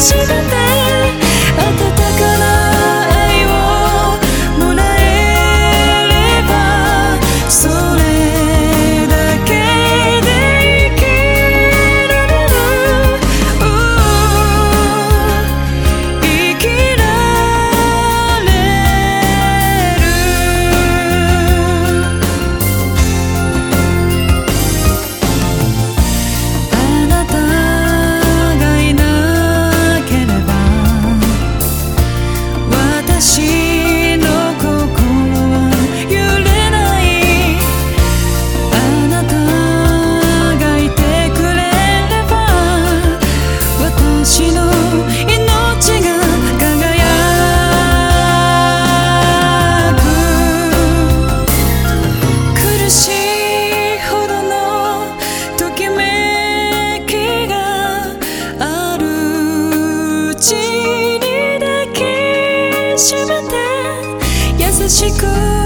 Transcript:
Yes. しく